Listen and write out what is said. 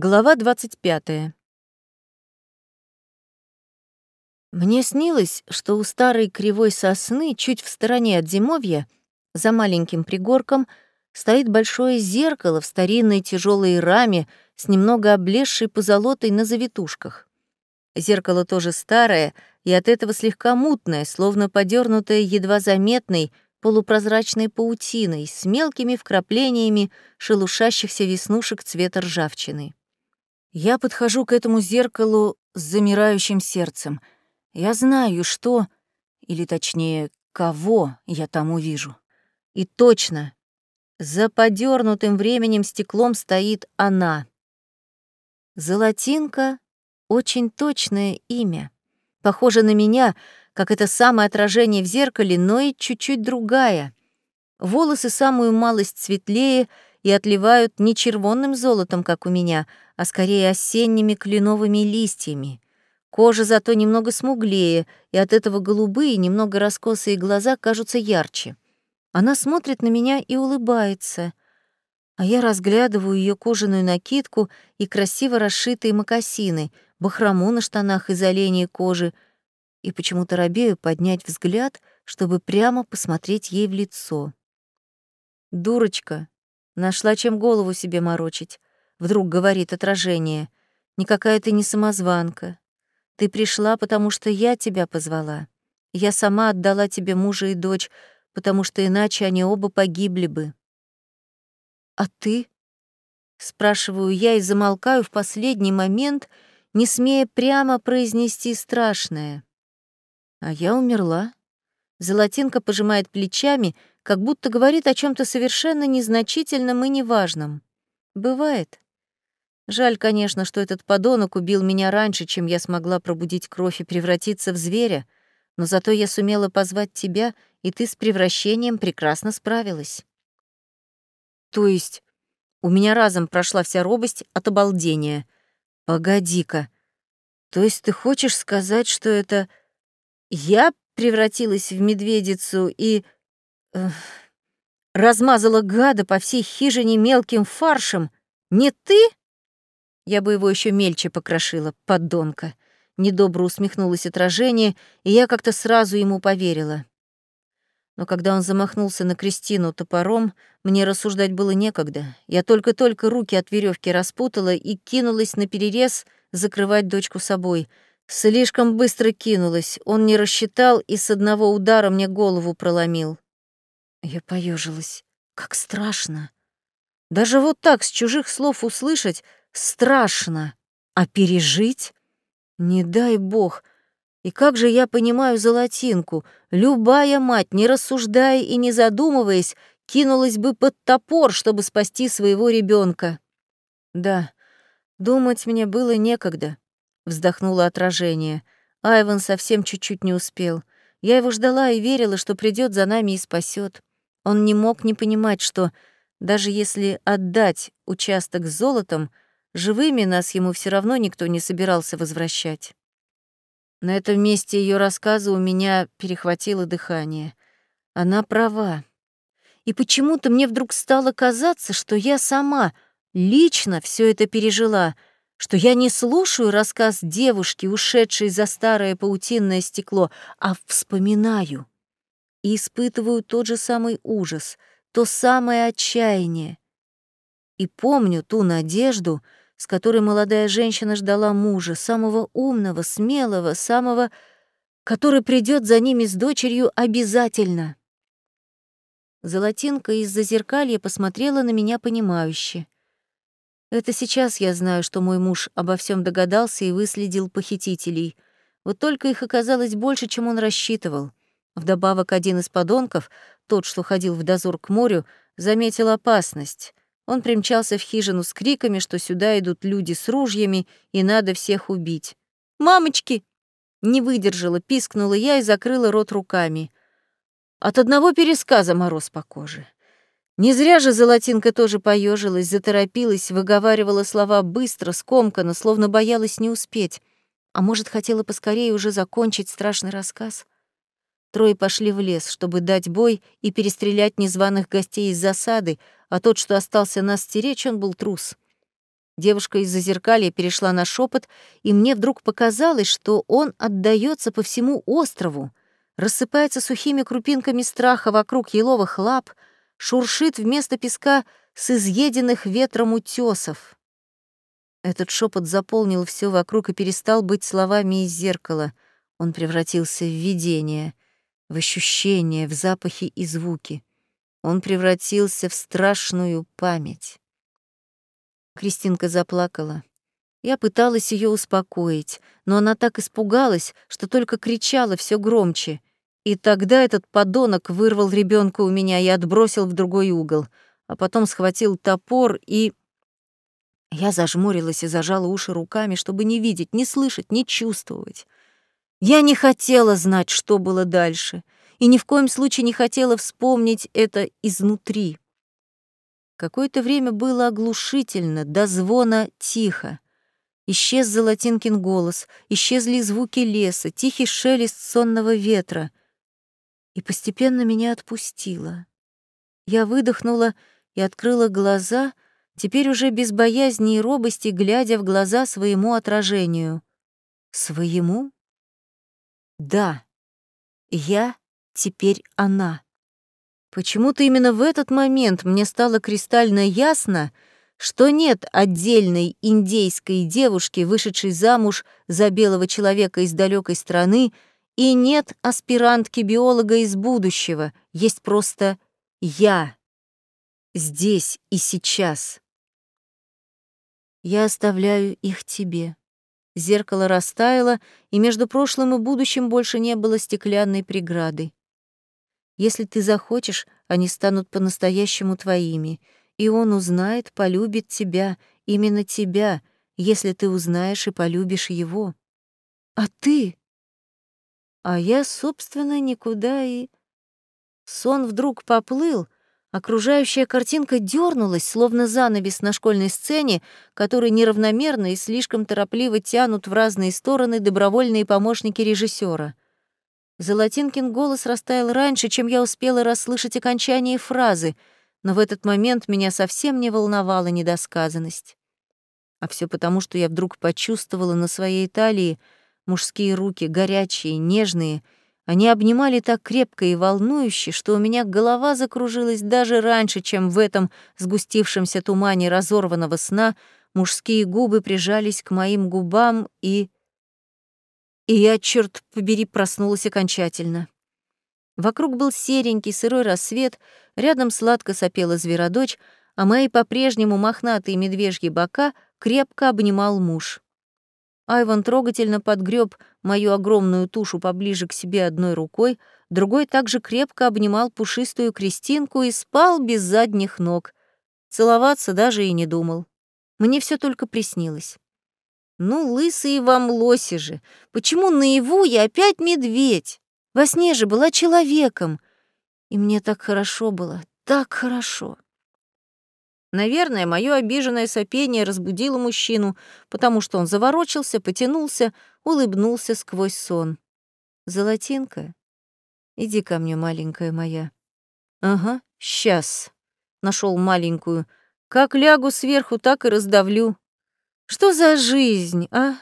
Глава 25. Мне снилось, что у старой кривой сосны, чуть в стороне от зимовья, за маленьким пригорком, стоит большое зеркало в старинной тяжелой раме с немного облезшей позолотой на завитушках. Зеркало тоже старое и от этого слегка мутное, словно подернутое едва заметной, полупрозрачной паутиной с мелкими вкраплениями шелушащихся веснушек цвета ржавчины. Я подхожу к этому зеркалу с замирающим сердцем. Я знаю, что, или точнее, кого я там увижу. И точно, за подернутым временем стеклом стоит она. Золотинка — очень точное имя. Похоже на меня, как это самое отражение в зеркале, но и чуть-чуть другая. Волосы самую малость светлее — и отливают не червонным золотом, как у меня, а скорее осенними кленовыми листьями. Кожа зато немного смуглее, и от этого голубые, немного раскосые глаза кажутся ярче. Она смотрит на меня и улыбается, а я разглядываю ее кожаную накидку и красиво расшитые мокасины, бахрому на штанах из оленей кожи, и почему-то робею поднять взгляд, чтобы прямо посмотреть ей в лицо. «Дурочка, Нашла чем голову себе морочить. Вдруг говорит отражение. Никакая ты не самозванка. Ты пришла, потому что я тебя позвала. Я сама отдала тебе мужа и дочь, потому что иначе они оба погибли бы. А ты? Спрашиваю я и замолкаю в последний момент, не смея прямо произнести страшное. А я умерла. Золотинка пожимает плечами, как будто говорит о чем то совершенно незначительном и неважном. Бывает. Жаль, конечно, что этот подонок убил меня раньше, чем я смогла пробудить кровь и превратиться в зверя, но зато я сумела позвать тебя, и ты с превращением прекрасно справилась. То есть у меня разом прошла вся робость от обалдения. Погоди-ка. То есть ты хочешь сказать, что это я превратилась в медведицу и размазала гада по всей хижине мелким фаршем. Не ты? Я бы его еще мельче покрошила, подонка. Недобро усмехнулось отражение, и я как-то сразу ему поверила. Но когда он замахнулся на Кристину топором, мне рассуждать было некогда. Я только-только руки от веревки распутала и кинулась на перерез закрывать дочку собой. Слишком быстро кинулась, он не рассчитал и с одного удара мне голову проломил. Я поежилась. Как страшно. Даже вот так с чужих слов услышать страшно, а пережить? Не дай бог. И как же я понимаю золотинку? Любая мать, не рассуждая и не задумываясь, кинулась бы под топор, чтобы спасти своего ребенка. Да, думать мне было некогда, вздохнуло отражение. Айван совсем чуть-чуть не успел. Я его ждала и верила, что придет за нами и спасет. Он не мог не понимать, что даже если отдать участок с золотом, живыми нас ему все равно никто не собирался возвращать. На этом месте ее рассказа у меня перехватило дыхание. Она права. И почему-то мне вдруг стало казаться, что я сама лично все это пережила, что я не слушаю рассказ девушки, ушедшей за старое паутинное стекло, а вспоминаю и испытываю тот же самый ужас, то самое отчаяние. И помню ту надежду, с которой молодая женщина ждала мужа, самого умного, смелого, самого, который придет за ними с дочерью обязательно. Золотинка из-за зеркалья посмотрела на меня понимающе. Это сейчас я знаю, что мой муж обо всем догадался и выследил похитителей. Вот только их оказалось больше, чем он рассчитывал. Вдобавок один из подонков, тот, что ходил в дозор к морю, заметил опасность. Он примчался в хижину с криками, что сюда идут люди с ружьями и надо всех убить. «Мамочки!» Не выдержала, пискнула я и закрыла рот руками. От одного пересказа мороз по коже. Не зря же Золотинка тоже поежилась, заторопилась, выговаривала слова быстро, скомканно, словно боялась не успеть. А может, хотела поскорее уже закончить страшный рассказ? Трое пошли в лес, чтобы дать бой и перестрелять незваных гостей из засады, а тот, что остался нас стеречь, он был трус. Девушка из зазеркалья перешла на шепот, и мне вдруг показалось, что он отдаётся по всему острову, рассыпается сухими крупинками страха вокруг еловых лап, шуршит вместо песка с изъеденных ветром утёсов. Этот шепот заполнил все вокруг и перестал быть словами из зеркала. Он превратился в видение, в ощущения, в запахи и звуки. Он превратился в страшную память. Кристинка заплакала. Я пыталась ее успокоить, но она так испугалась, что только кричала все громче. И тогда этот подонок вырвал ребенка у меня и отбросил в другой угол, а потом схватил топор и... Я зажмурилась и зажала уши руками, чтобы не видеть, не слышать, не чувствовать. Я не хотела знать, что было дальше, и ни в коем случае не хотела вспомнить это изнутри. Какое-то время было оглушительно, до звона тихо. Исчез Золотинкин голос, исчезли звуки леса, тихий шелест сонного ветра. И постепенно меня отпустило. Я выдохнула и открыла глаза — теперь уже без боязни и робости, глядя в глаза своему отражению. Своему? Да, я теперь она. Почему-то именно в этот момент мне стало кристально ясно, что нет отдельной индейской девушки, вышедшей замуж за белого человека из далекой страны, и нет аспирантки-биолога из будущего, есть просто я. Здесь и сейчас. Я оставляю их тебе. Зеркало растаяло, и между прошлым и будущим больше не было стеклянной преграды. Если ты захочешь, они станут по-настоящему твоими, и он узнает, полюбит тебя, именно тебя, если ты узнаешь и полюбишь его. А ты? А я, собственно, никуда и... Сон вдруг поплыл, Окружающая картинка дернулась, словно занавес на школьной сцене, который неравномерно и слишком торопливо тянут в разные стороны добровольные помощники режиссера. Золотинкин голос растаял раньше, чем я успела расслышать окончание фразы, но в этот момент меня совсем не волновала недосказанность. А все потому, что я вдруг почувствовала на своей талии мужские руки, горячие, нежные — они обнимали так крепко и волнующе, что у меня голова закружилась даже раньше, чем в этом сгустившемся тумане разорванного сна мужские губы прижались к моим губам и... И я, черт побери, проснулась окончательно. Вокруг был серенький сырой рассвет, рядом сладко сопела зверодочь, а мои по-прежнему мохнатые медвежьи бока крепко обнимал муж. Айван трогательно подгреб мою огромную тушу поближе к себе одной рукой, другой также крепко обнимал пушистую Кристинку и спал без задних ног. Целоваться даже и не думал. Мне все только приснилось. Ну, лысые вам лоси же. Почему наяву я опять медведь? Во сне же была человеком. И мне так хорошо было, так хорошо. Наверное, мое обиженное сопение разбудило мужчину, потому что он заворочился, потянулся, улыбнулся сквозь сон. «Золотинка, иди ко мне, маленькая моя». «Ага, сейчас». Нашел маленькую. «Как лягу сверху, так и раздавлю». «Что за жизнь, а?»